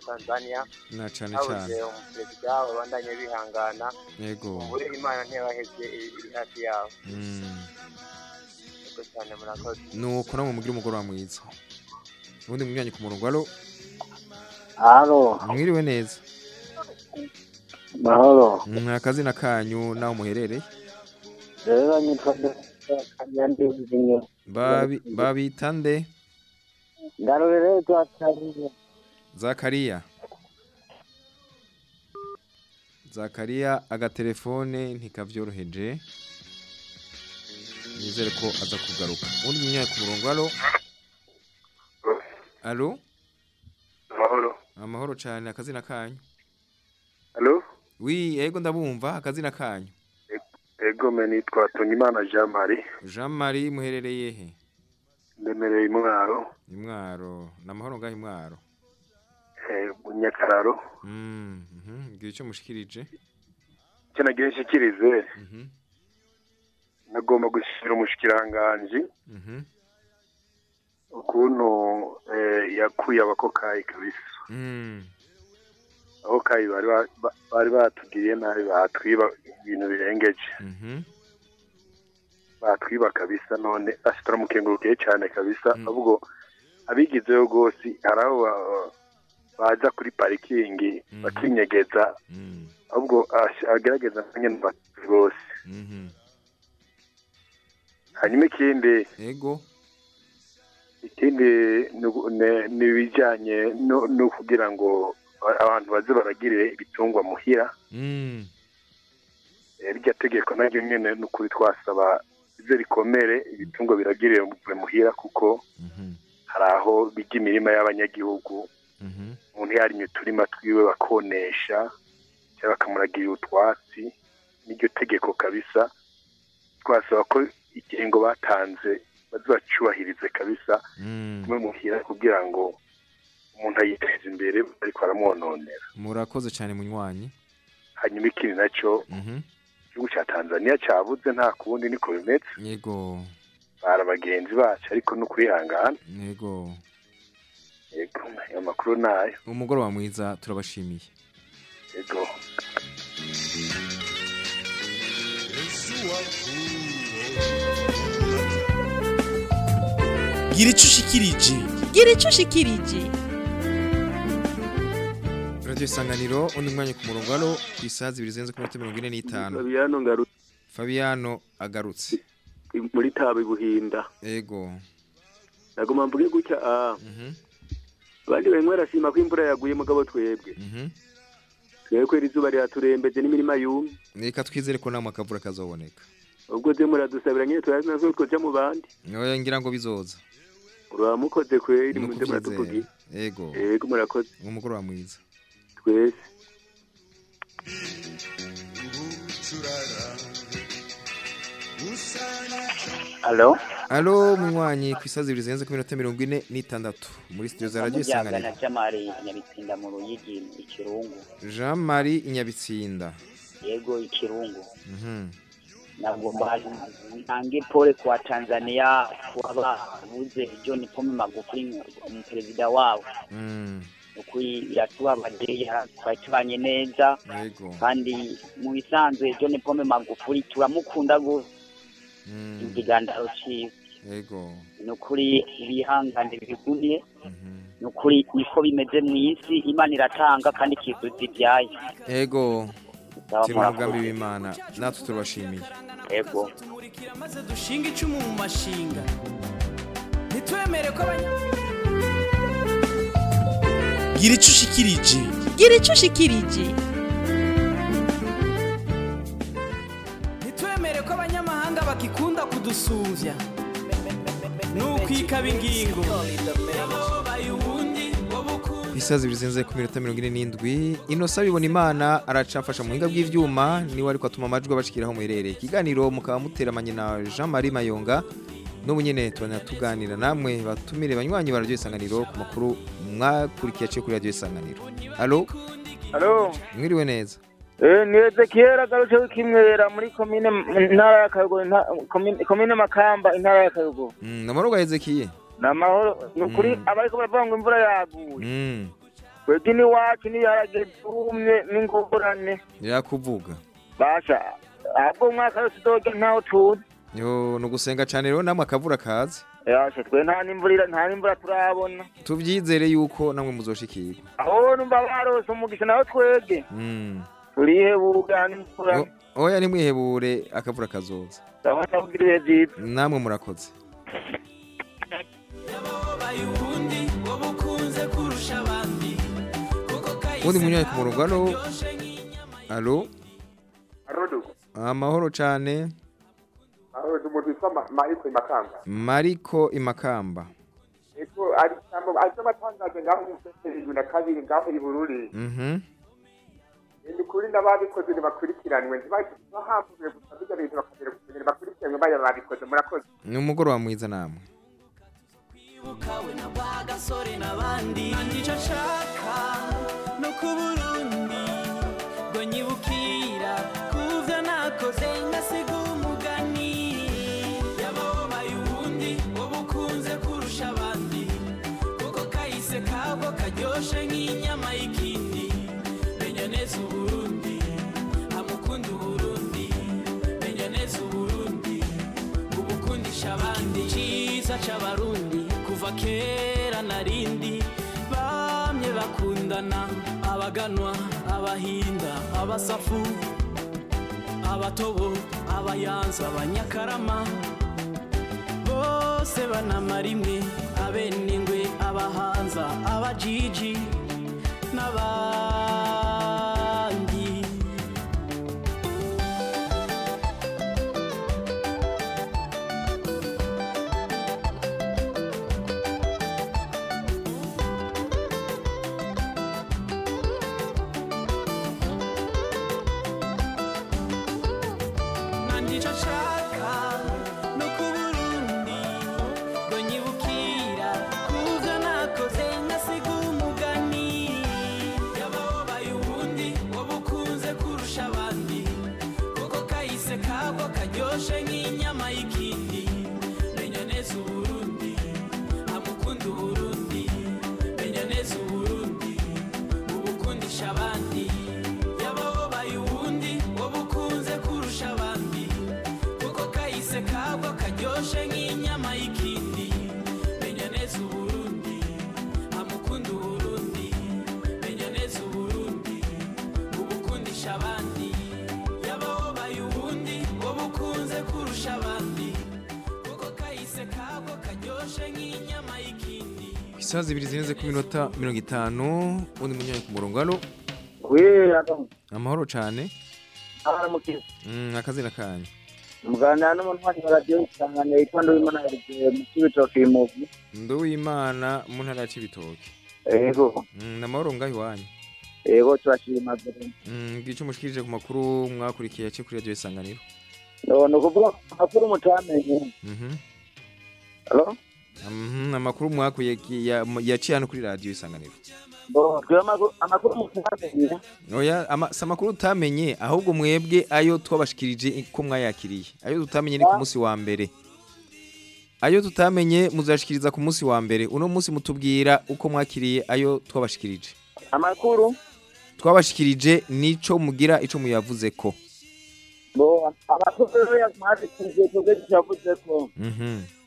Tanzania. Na cane Habuze cane. umuperezida babandanye bihangana. Yego. Ubure Imana ntiyabahevye iri iri hafi yabo. Yego cyane murakoze. nuko namwe mugire umugoroba mwiza. Ubundi munywanyi ku murongo alo Halo, mwiriwe neza? Mahoro. Mm, akazina kanyu naho muherereye? Rero nitwa babita nde? Ndarorere twatariye. zakariya. Zakariya agatelefone ntikavyoroheje nizere ko aza kugaruka. Ubundi munywanyi ku murongo alo alo amahoro. Amahoro cyane akazina kanyu. Halo? wi ego ndabumva akazina kanyu. Ego me nitwa Tonyimana Jean Marie. Jean Marie muherereye he? Ndemereye imwaro imwaro namahoro ngaho imwaro eh, mu Nyakararo. Mm mhm icyo mushikirije. Icyo nagiye nshikirize. Mhm nagomba gushira umushikiranganje mhm. Ukuntu eh, yakuye abakokayi kabisa. Mm. Abakokayi bari ba- ba- bari batugiriye nabi batwiba ibintu birengeje. Mhm. Batwiba kabisa none turamukengurukiye cyane kabisa ahubwo abigizeyo rwose hari aho ba- baza kuri parikingi bakinyegeza. Ahubwo nyine bati rwose. Mhm. Hanyuma ikindi ego. ikindi ni ibijyanye no kugira ngo abantu baze baragirire ibitungwa muhira. Mm. Eh, rirya tegeko naryo nyine ni ukuri twasaba ibyo rikomere ibitungwa biragirire muhira kuko hari aho bijya imirima y'abanyagihugu. Mhm. Umuntu yarimye uturima twiwe bakonesha cyangwa bakamuragirira utwatsi. N'iryo tegeko kabisa. Twasaba ko ikiringo batanze bazubacubahirize kabisa mm kumwe muhira kugira ngo umuntu ayiteze imbere ariko aramwononera. Murakoze cyane munywanyi. Hanyuma ikindi na cyo mhm. igihugu cya tanzania cyabuze nta kundi niko bimeze yego. Bari abagenzi bacu ariko ni ukwihangana yego. Yego ayo makuru na yo umugoroba mwiza turabashimiye. Yego. Gira ico ushikirije gira ico ushikirije radio isanganiro undi mwanya ku murongo hano ku isaha zibiri zirenze ku minota mirongo ine n'itanu. Fabiano ngarutse Fabiano agarutse. Muri tabi buhinda. Ego. Nagoma mvuge gutya ah. Abandi bamwe barashima ko imvura yaguye mugabo twebwe. Twebwe kwera izuba riraturembeje n'imirima yumye. Reka twizere ko namwe akavura kazoboneka. Ubwo ze muradusabira nyine turazi na zo twoja mu bandi. Oya ngira ngo bizoza. Uramukoze kweri Ni muze muratuvugira ukubyizera. ego yego. Murakoze. Umugoroba mwiza. Twese. Alo? Alo munywanyi ku isaha zibiri zirenze ku minota mirongo ine n'itandatu. Muri studio za Mujyana isanganiro. Na Jamari Nyabitsinda mu Ruyigi ikirungu. Jean Marie Inyabitsinda Yego ikirungu. Ntabwo mbali ntange pole kwa Tanzania kuba buze John Pombe Magufuli umuperezida wabo. Mm. Ukuri iratubabaje twakibanye neza kandi mu bisanzwe John Pombe Magufuli turamukunda gose. Mm. Ikiganiro ciwe. Yego. ni ukuri ibihangane bigumye ni ukuri niko bimeze mu isi imana iratanga kandi ikizuza ibyayo. Murakoze. w'Imana natwe turabashimiye. ego maze dushinga icumu mu mashinga ntitwemere ko gira icyo ushikirije gira icyo ushikirije ntitwemere ko abanyamahanga bakikunda kudusumvya nukwikaba ingingo yababaye ubundi Ku isaha zibiri zirenze ku minota mirongo ine n'indwi. Inosa bibona imana aracafasha mu buhinga bw'ivyuma ni we ariko atuma amajwi abashikiraho muherereye ikiganiro mukaba muteramanye na Jean Marie Mayonga n'ubu tubana tuganira. Namwe batumire banywanyi ba radio isanganiro ku makuru mwakurikiye aciye kuri radio isanganiro. Allo? Halo. mwiriwe neza? Eh, ni Ezekiel agarutse w'ikimwera muri komine intara ya Karugo komine Makamba intara ya Karugo. Mm, namahoro gahezekiye Namahoro ni ukuri abariko baravuga ngo imvura yaguye. Mm, Twebwe ni wacu ni yarage turumye n'ingorane. yakuvuga Basha. Ahubwo umwaka wose uzoge ntaho tuzi. yo nugusenga cane rero namwe akavura kazi Yasha twe nta n'imvura nta n'imvura turabona. tuvyizere yuko namwe muzoshikirwa Aho numva barose umugisha naho twege. Mm. Turihebuga n'imvura. Oya nimwihebure akavura kazoza namwe murakoze ubundi munyanya ku murongo. Hano alo Arodo. amahoro Ma- Mariko Makamba. mariko imakamba. Eko ari cyangwa ari amatangazo ngaho mu na kabiri ngaho i Bururi. Mhm. Ni kuri n'ababikoze ntibakurikiranwe ntibahambuye gusa bijya bintu bakagera ku bintu bakurikiranwe baya babikoze murakoze. ni umugoroba mwiza namwe. Kawe na bagasore n'abandi. Nicyo nshaka no ku burundi ngo nyibukira kuvyo nakoze ngasiga umugani. Yababaye ubundi wowe ukunze kurusha abandi. Kuko kahise kabwo karyoshe nk'inyama y'ikindi. Menya neza uburundi amukunda uburundi. Menya neza uburundi ubukundisha abandi. Cyiza c'abarundi. Kuva kera narindi bamye bakundana abaganwa abahinda abasafu abatobo abayanza abanyakarama. Bose banamara imwe abenengwe abahanza abajiji n'abandi isaha zibiri zirenze ku minota mirongo itanu undi munyanyi ku murongo hano amahoro cyane Mm, akazina kanyu? Muganira n'umunywanyi wa radiyo isangano yitwa nduwimana erigiye mu kibitoki muvi ndo w'imana mu ntara ya cibitoke ego Mm, amahoro ngaho iwanyu ego turashima mbere Mm, bwica umushikirije ku makuru mwakurikiye yaciye kuri radiyo isanganiro. Ni ukuvuga amakuru mutamenye. Mhm. Hello? Mhm, amakuru mwakuye yaciye hano kuri radiyo isanganiro. Si amakuru utamenye ahubwo mwebwe ayo twabashikirije ko mwayakiriye. Ayo tutamenye ni ku munsi wa mbere. Ayo tutamenye muzashikiriza ku munsi wa mbere. Uno munsi mutubwira uko mwakiriye ayo twabashikirije. Amakuru? Twabashikirije nico mugira ico muyavuze ko bo amakuru turavuze ko. Mhm.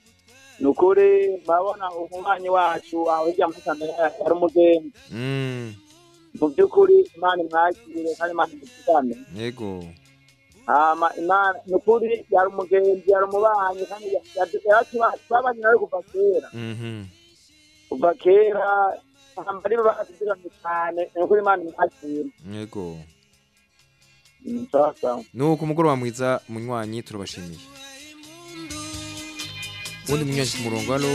Ni ukuri murabona umubanyi wacu aho hirya muri tanzania yari umugenzi. Mm, mu by'ukuri imana imwakire kandi imana imutugane yego. Imana ni ukuri yari umugenzi yari umubanyi kandi twabanye nawe kuva kera. Mhm. kuva kera hamba ari bakatuziranye cyane ni ukuri imana imwakire yego. Mm, sawa. Nuko umugoroba mwiza munywanyi turabashimiye. Ubundi munywanyi ku murongo hano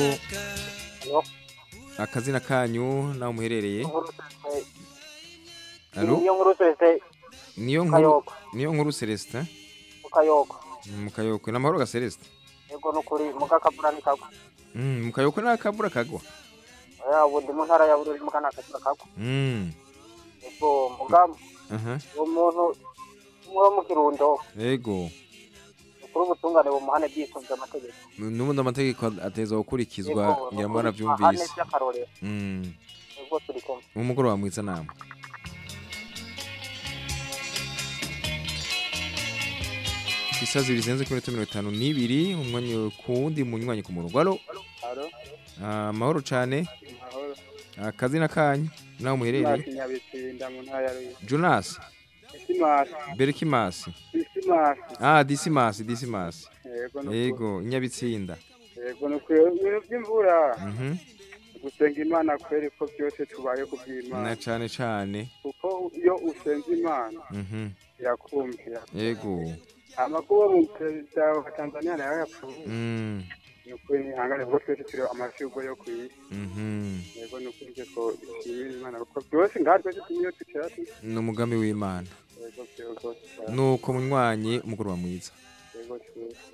akazina kanyu naho muherereye. Niyo nkuru niyo nkuru Celestin mukayoko mukayoko mu kayoko ni amahoro ga Celestin yego ni ukuri kagwa. Mm, Mukayoko na ni akabura kagwa. Oya ubu ndi mu ntara ya bururi muka nakabura kagwa. Mm, yego mugamu aha. uwo muntu wo mu kirundo. Yego ukuri ubutungane bumuhane byisunze amategeko n'ubundi amategeko ateza gukurikizwa Yego, ngira ngo ahane barabyumvise by'akarorero. Mm, yego turi kumwe. Umugoroba mwiza namwe isaha zibiri zirenze kuri minota mirongo itanu n'ibiri umwanya ku wundi munywanyi ku murongo. Halo Alo, Ah, amahoro cyane mahoro. akazina kanyu naho muherereye Nyabitsinda mu ntara ya Ruyi. jonas Disimasi. berikimasi Disimasi. ah disimasi disimasi Yego no yego inyabitsinda Yego no kwe ibintu by'imvura. Mhm. Gusenga Imana kweri ko byose tubaye ku by'Imana. na cyane cyane Kuko iyo usenze Imana Mhm. irakumvira. yego Amakuru mu perezida wa Tanzania na yo yapfuye. Mm, Ni ukuri nihangane kuko twese turi amashurwe yo ku isi. mhm. Yego ni ukuri ko ishimira Imana kuko byose ngaha twese tumiyo tukira tu. ni umugambi w'imana. Nuko munywanyi umugoroba mwiza. Yego twese.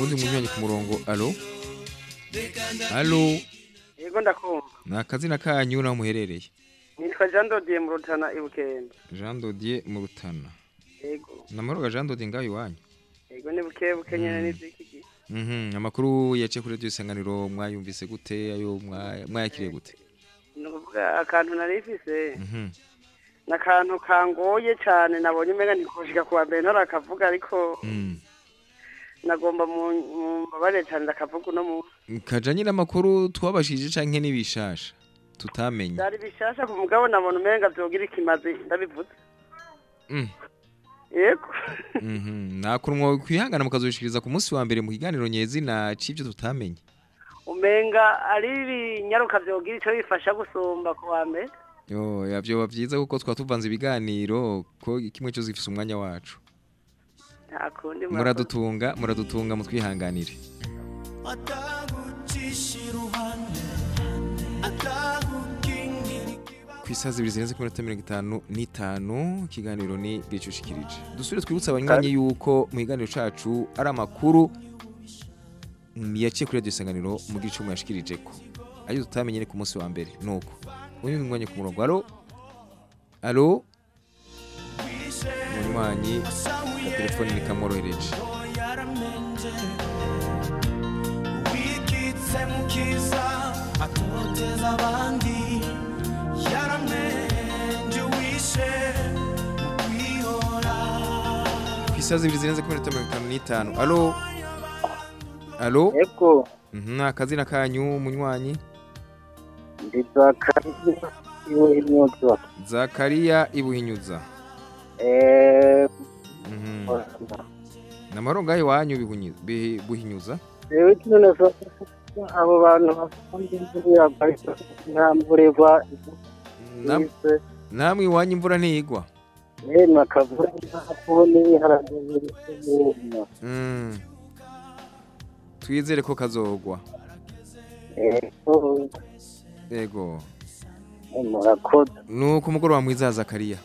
undi munywanyi ku murongo alo alo yego ndakumva. Ni akazina kanyu naho muherereye. Nitwa jean dodier mu rutana i bukende jean dodier mu rutana yego. Ni amahoro ga jean dodier ngaho iwanyu yego ni buke buke nyene n'ivyiki gihe Mhm, amakuru yaciye kuri radiyo isanganiro mwayumvise gute ayo mwa- mwayakiriye gute? Akantu nari mfise Mhm. ni akantu kangoye cane nabonye umenga ndikushika kuwa mbere ntarakavuga ariko Mm. nagomba mu- mumbabarire cane ndakavuga uno munsi kajanye n'amakuru twabashije canke n'ibishasha tutamenye vyari bishasha ku mugabo nabona umenga vyogira ikimazi ndabivuze Mm. yego Mhm. nakunwa kwihangana mukazoshikiriza ku munsi wa mbere mu kiganiro nyezina c'ivyo tutamenye umenga ari ibinyaruka vyogira ico bifasha gusumba ku wa mbere. Yo yavyoba vyiza kuko twaba tuvanze ibiganiro ko kimwe cyose gifise umwanya wacu. Muradutunga muradutunga mutwihanganire. Ku isaha zibiri zirenze ku minota mirongo itanu n'itanu ikiganiro ni gicushikirije dusubire twibutse abanywanyi yuko mu kiganiro cacu ari amakuru yaciye kuri radiyo isanganiro mu gice muyashikirije ko. Ayo tutamenye ni ku munsi wa mbere. Nuko. Uyu ni umwanya ku murongo. Alo? Alo? Umunywanyi ka telefoni ni kamworohereje yaramenje wikitse mukiza atoteza abandi. Yaramenje wishe ku isaha zibiri zirenze ku minota mirongo itanu n'itanu. Alo? Alo eko Mhm, akazina kanyu munywanyi. Ndizakariya iwe imyuga zakariya ibuhinyuza. Eh Mhm. ni amahoro ngaho iwanyu Bihunyi- Bihi- buhinyuza? Ewe kino nasa abo bantu ntamburirwa Nam- namwe iwanyu imvura ntigwa. Yemwe akavura ntakubona ibiharage biri kumuma Mm. Twizere ko kazogwa. Yego. Murakoze. Nuko umugoroba mwiza zakariya.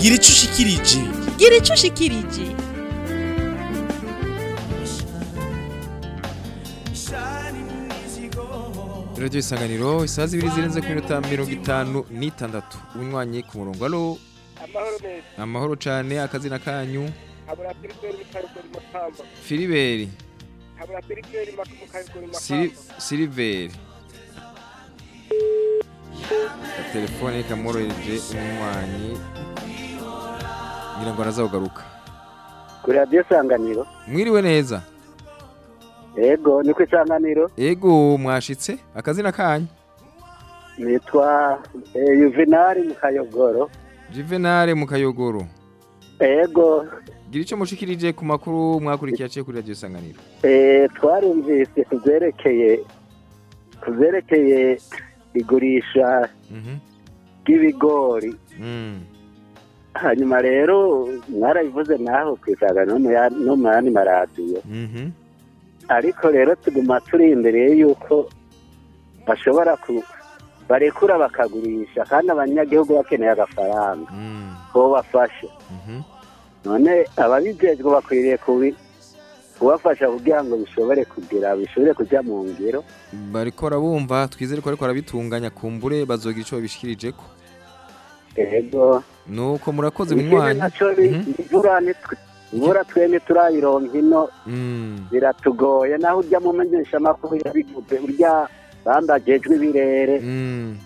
Gira icyo ushikirije gira icyo ushikirije radiyo isanganiro isaha zibiri zirenze ku minota mirongo itanu n'itandatu. Unywanyi ku murongo alo amahoro neza amahoro cyane akazina kanyu? Habura periferi mukarikori makamba filiberi. Habura periferi mukarikori Sili- makamba siliveri. Telefone kamworohereje umunywanyi ngira ngo arazawugaruka kuri radiyo isanganiro. Mwiriwe neza. Yego ni ku isanganiro. Ego mwashitse? Akazina kanyu? Nitwa eh, yuvenali mu kayogoro juvenale mu kayogoro yego gira icyo mushikirije ku makuru mwakurikiye aciye kuri radiyo isanganiro. Eh, twarumvise ku byerekeye ku byerekeye igurisha ry'ibigori. Mm. hanyuma rero mwarabivuze naho ku isanganiro no mu ya- no mu yandi maradiyo. Mhm. Ariko rero tuguma turi imbere y'uko bashobora ku barekura bakagurisha kandi abanyagihugu bakeneye agafaranga. Ko bafasha none ababijejwe bakwiriye kubafasha kugira ngo bishobore kugira bishobore kujya mu ngiro bariko barabumva twizere ko ariko barabitunganya kumbure bazogira icyo babishikirijeko. Ego. Nuko murakoze ikindi munywanyi naco bi- imvura nitwe imvura twe ntiturayironka ino Mm. biratugoye. Naho urya mu menyeshamakuru yabivuze urya bambajejwe ibirere. Mm.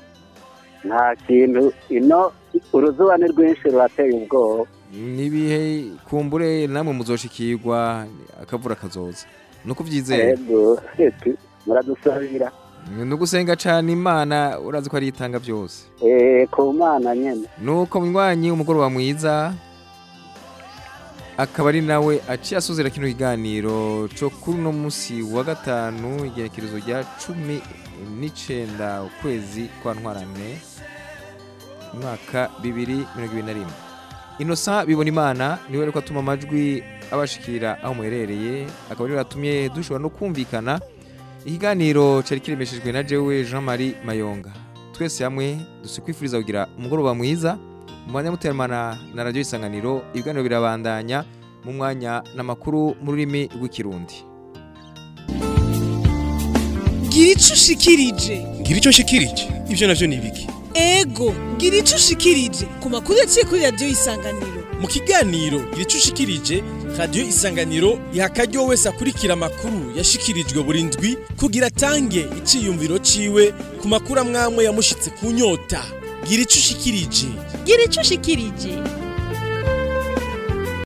nta kintu ino uruzuba ni rwinshi rurateye ubwoba. Nibihe kumbure namwe muzoshikirwa akavura kazoza? Vyizeye ego eti, muradusabira. Ni ugusenga cane imana urazi ko ari itanga byose. Ku mana nyene. Nuko munywanyi umugoroba mwiza. Akaba ari nawe aciye asozera kino kiganiro co kuri uno musi wa gatanu igenekerezo rya cumi n'icenda ukwezi kwa ntwarane umwaka bibiri mirongo ibiri na rimwe. Inosa bibona imana ni we ariko atuma amajwi abashikira aho muherereye akaba ari we yatumye dushobora no kumvikana. Ikiganiro cari kiremeshejwe na jewe jean marie mayonga. Twese hamwe dusikwifuriza kugira umugoroba mwiza. Mwanya muteramana na radiyo isanganiro ibiganiro birabandanya mu mwanya n'amakuru mu rurimi rw'ikirundi. Gira icyo ushikirije. Gira icyo ushikirije. Ibyo navyo ni ibiki? Ego gira icyo ushikirije. Ku makuru yaciye kuri radiyo isanganiro. Mu kiganiro gira icyo ushikirije radiyo isanganiro iha akaryo wese akurikira amakuru yashikirijwe buri ndwi kugira atange iciyumviro ciwe ku makuru amwamwe yamushitse ku nyota. Gira icyo ushikirije gira icyo ushikirije